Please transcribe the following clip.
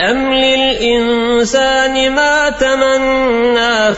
أم للإنسان ما تمنى